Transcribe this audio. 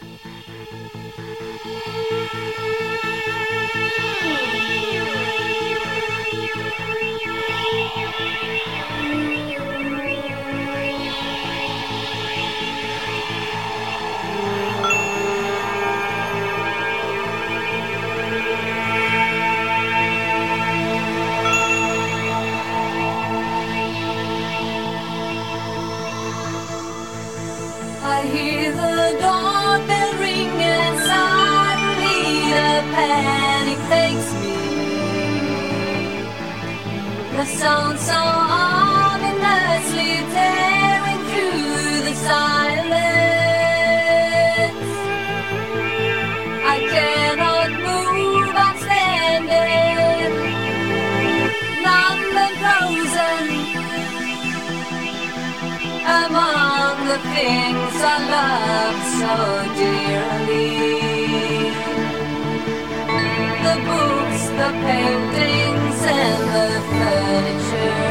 I hear the doorbell the panic takes me. The sound so ominously tearing through the silence. I cannot move, I'm standing, and frozen among the things I love so dearly. paintings and the furniture.